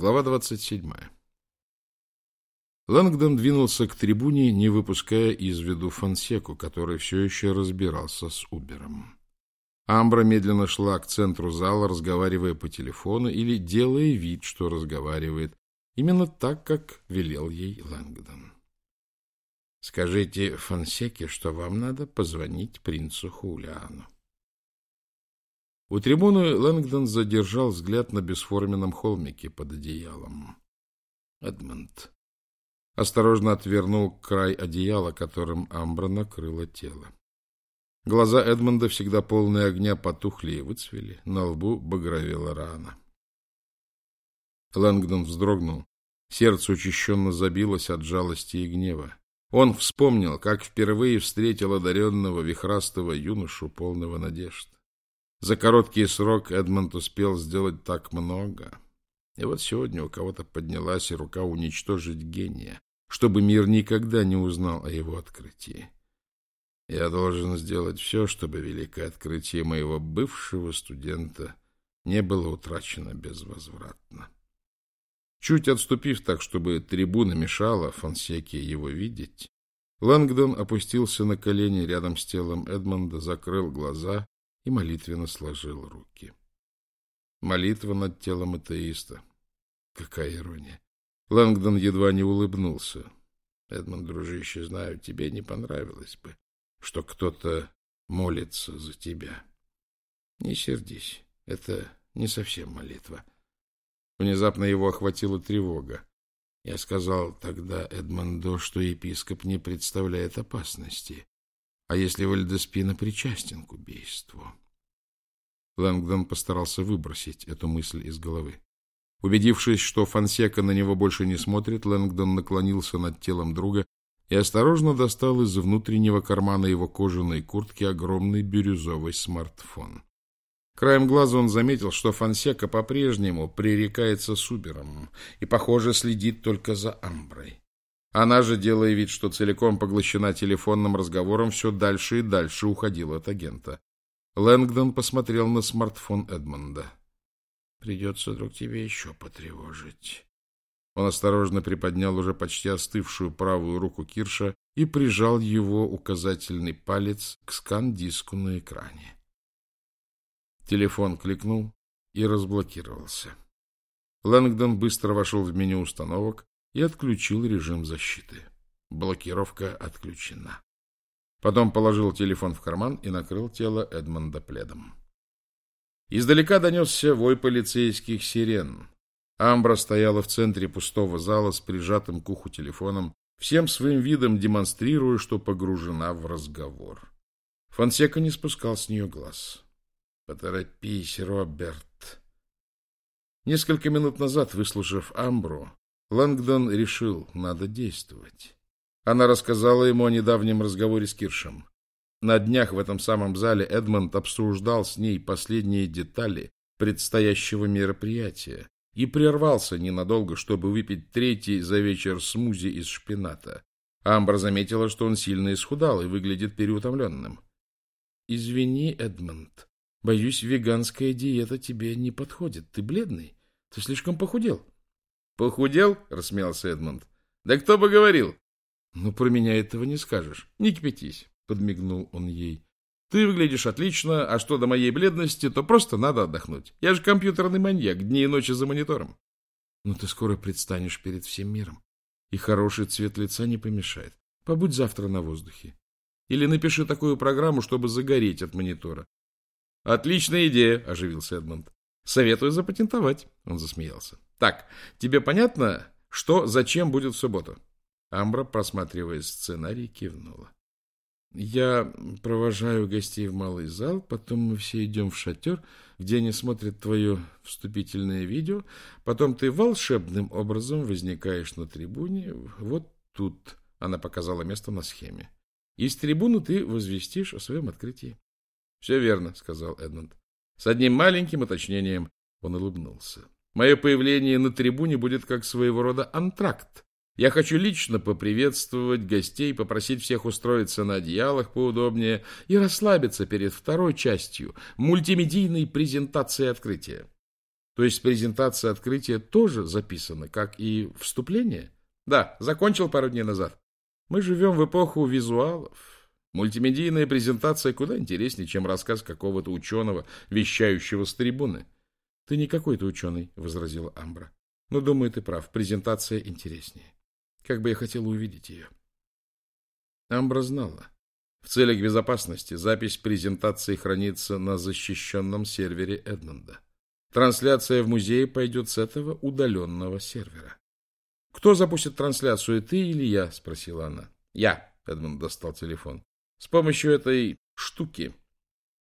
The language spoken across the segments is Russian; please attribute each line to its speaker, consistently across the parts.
Speaker 1: Глава 27. Лэнгдон двинулся к трибуне, не выпуская из виду Фонсеку, который все еще разбирался с Убером. Амбра медленно шла к центру зала, разговаривая по телефону или делая вид, что разговаривает, именно так, как велел ей Лэнгдон. «Скажите Фонсеке, что вам надо позвонить принцу Хулиану». У трибуны Лэнгдон задержал взгляд на бесформенном холмике под одеялом. Эдмонд осторожно отвернул край одеяла, которым Амбра накрыла тело. Глаза Эдмонда, всегда полные огня, потухли и выцвели. На лбу багровела рана. Лэнгдон вздрогнул. Сердце учащенно забилось от жалости и гнева. Он вспомнил, как впервые встретил одаренного вихрастого юношу, полного надежд. За короткий срок Эдмонд успел сделать так много. И вот сегодня у кого-то поднялась и рука уничтожить гения, чтобы мир никогда не узнал о его открытии. Я должен сделать все, чтобы великое открытие моего бывшего студента не было утрачено безвозвратно. Чуть отступив так, чтобы трибуна мешала Фонсеке его видеть, Лангдон опустился на колени рядом с телом Эдмонда, закрыл глаза и молитвенно сложил руки. Молитва над телом атеиста. Какая ирония! Лэнгдон едва не улыбнулся. Эдмонд, дружище, знаю, тебе не понравилось бы, что кто-то молится за тебя. Не сердись, это не совсем молитва. Внезапно его охватила тревога. Я сказал тогда Эдмонду, что епископ не представляет опасности. А если Вальдеспина причастен к убийству? Лэнгдон постарался выбросить эту мысль из головы. Убедившись, что Фансека на него больше не смотрит, Лэнгдон наклонился над телом друга и осторожно достал из внутреннего кармана его кожаной куртки огромный бирюзовый смартфон. Краем глаза он заметил, что Фансека по-прежнему пререкается с Убером и, похоже, следит только за Амброй. Она же, делая вид, что целиком поглощена телефонным разговором, все дальше и дальше уходила от агента. Лэнгдон посмотрел на смартфон Эдмонда. «Придется, друг, тебе еще потревожить». Он осторожно приподнял уже почти остывшую правую руку Кирша и прижал его указательный палец к скан-диску на экране. Телефон кликнул и разблокировался. Лэнгдон быстро вошел в меню установок, и отключил режим защиты. Блокировка отключена. Потом положил телефон в карман и накрыл тело Эдмонда пледом. Издалека донесся вой полицейских сирен. Амбра стояла в центре пустого зала с прижатым к уху телефоном, всем своим видом демонстрируя, что погружена в разговор. Фонсека не спускал с нее глаз. «Поторопись, Роберт!» Несколько минут назад, выслушав Амбру, Лэнгдон решил, надо действовать. Она рассказала ему о недавнем разговоре с Киршем. На днях в этом самом зале Эдмонд обсуждал с ней последние детали предстоящего мероприятия и прервался ненадолго, чтобы выпить третий за вечер смузи из шпината. Амбра заметила, что он сильно исхудал и выглядит переутомленным. — Извини, Эдмонд, боюсь, веганская диета тебе не подходит. Ты бледный, ты слишком похудел. Похудел? — рассмеялся Эдмонд. — Да кто бы говорил? — Ну, про меня этого не скажешь. Не кипятись, — подмигнул он ей. — Ты выглядишь отлично, а что до моей бледности, то просто надо отдохнуть. Я же компьютерный маньяк, дни и ночи за монитором. Но ты скоро предстанешь перед всем миром, и хороший цвет лица не помешает. Побудь завтра на воздухе. Или напиши такую программу, чтобы загореть от монитора. — Отличная идея, — оживился Эдмонд. — Советую запатентовать, — он засмеялся. Так, тебе понятно, что зачем будет в субботу? Амбра, просматривая сценарий, кивнула. Я провожаю гостей в малый зал, потом мы все идем в шатер, где они смотрят твое вступительное видео, потом ты волшебным образом возникаешь на трибуне, вот тут, она показала место на схеме. Из трибуны ты возвестишь о своем открытии. — Все верно, — сказал Эдмонд. — С одним маленьким уточнением он улыбнулся. Мое появление на трибуне будет как своего рода антракт. Я хочу лично поприветствовать гостей, попросить всех устроиться на одеялах поудобнее и расслабиться перед второй частью мультимедийной презентации открытия. То есть презентация открытия тоже записана, как и вступление? Да, закончил пару дней назад. Мы живем в эпоху визуалов. Мультимедийная презентация куда интереснее, чем рассказ какого-то ученого, вещающего с трибуны. — Ты не какой-то ученый, — возразила Амбра. — Но, думаю, ты прав, презентация интереснее. Как бы я хотела увидеть ее. Амбра знала. В целях безопасности запись презентации хранится на защищенном сервере Эдмонда. Трансляция в музее пойдет с этого удаленного сервера. — Кто запустит трансляцию, ты или я? — спросила она. — Я. Эдмонд достал телефон. — С помощью этой штуки.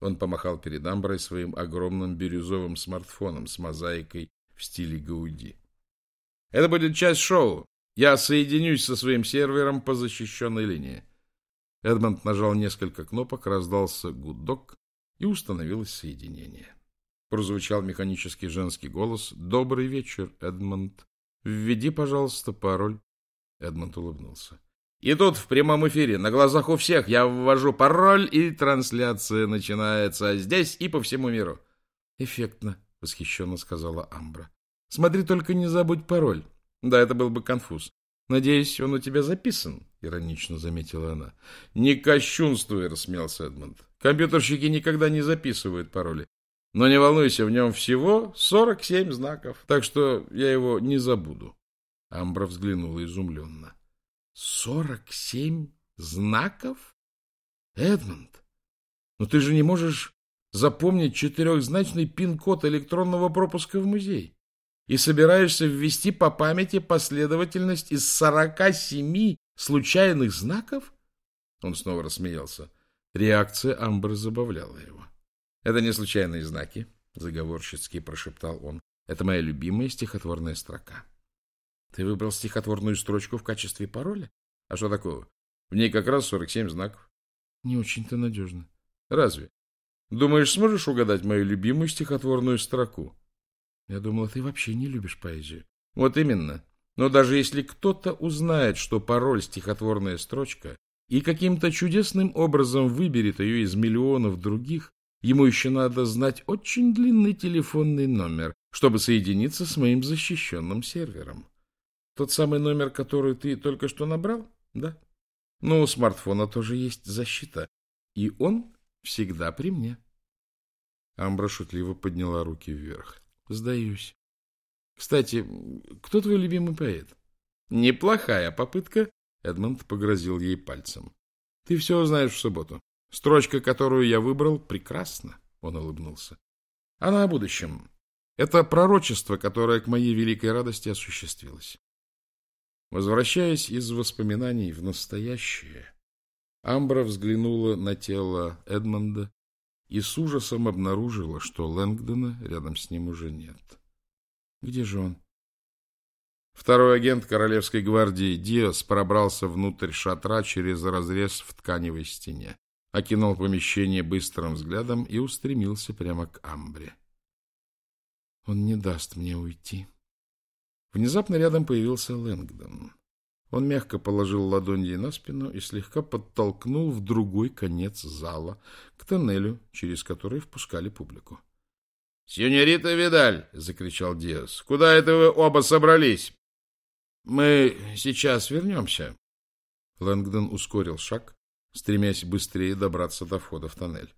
Speaker 1: Он помахал перед Амброй своим огромным бирюзовым смартфоном с мозаикой в стиле Гауди. — Это будет часть шоу. Я соединюсь со своим сервером по защищенной линии. Эдмонд нажал несколько кнопок, раздался гудок, и установилось соединение. Прозвучал механический женский голос. «Добрый вечер, Эдмонд. Введи, пожалуйста, пароль». Эдмонд улыбнулся. И тут в прямом эфире, на глазах у всех, я ввожу пароль, и трансляция начинается здесь и по всему миру. «Эффектно», — восхищенно сказала Амбра. «Смотри, только не забудь пароль». Да, это был бы конфуз. «Надеюсь, он у тебя записан?» — иронично заметила она. «Не кощунствуй!» — рассмеялся Эдмонд. «Компьютерщики никогда не записывают пароли. Но не волнуйся, в нем всего 47 знаков, так что я его не забуду. Амбра взглянула изумленно. «Сорок семь знаков? Эдмонд, но ты же не можешь запомнить четырехзначный пин-код электронного пропуска в музей и собираешься ввести по памяти последовательность из сорока семи случайных знаков?» Он снова рассмеялся. Реакция Амбры забавляла его. Это не случайные знаки, заговорщицки прошептал он. Это моя любимая стихотворная строка. Ты выбрал стихотворную строчку в качестве пароля? А что такого? В ней как раз сорок семь знаков. Не очень-то надежно. Разве? Думаешь, сможешь угадать мою любимую стихотворную строку? Я думала, ты вообще не любишь поэзию. Вот именно. Но даже если кто-то узнает, что пароль стихотворная строчка, и каким-то чудесным образом выберет ее из миллионов других, Ему еще надо знать очень длинный телефонный номер, чтобы соединиться с моим защищенным сервером. Тот самый номер, который ты только что набрал? Да. Ну, у смартфона тоже есть защита. И он всегда при мне. Амбра шутливо подняла руки вверх. Сдаюсь. Кстати, кто твой любимый поэт? Неплохая попытка. Эдмонд погрозил ей пальцем. Ты все узнаешь в субботу. Строчка, которую я выбрал, прекрасна, — он улыбнулся. Она о будущем. Это пророчество, которое к моей великой радости осуществилось. Возвращаясь из воспоминаний в настоящее, Амбра взглянула на тело Эдмонда и с ужасом обнаружила, что Лэнгдона рядом с ним уже нет. Где же он? Второй агент Королевской гвардии Диас пробрался внутрь шатра через разрез в тканевой стене окинул помещение быстрым взглядом и устремился прямо к Амбре. Он не даст мне уйти. Внезапно рядом появился Лэнгдон. Он мягко положил ладонь ей на спину и слегка подтолкнул в другой конец зала, к тоннелю, через который впускали публику. — Сеньорита Видаль! — закричал Диас. — Куда это вы оба собрались? — Мы сейчас вернемся. Лэнгдон ускорил шаг, стремясь быстрее добраться до входа в тоннель.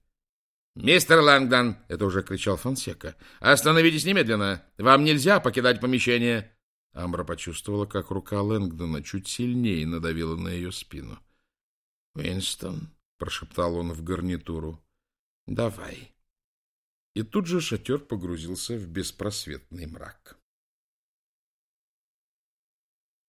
Speaker 1: «Мистер Лэнгдон!» — это уже кричал Фонсека. «Остановитесь немедленно! Вам нельзя покидать помещение!» Амбра почувствовала, как рука Лэнгдона чуть сильнее надавила на ее спину. «Уинстон!» — прошептал он в гарнитуру. «Давай!» И тут же шатер погрузился в беспросветный мрак.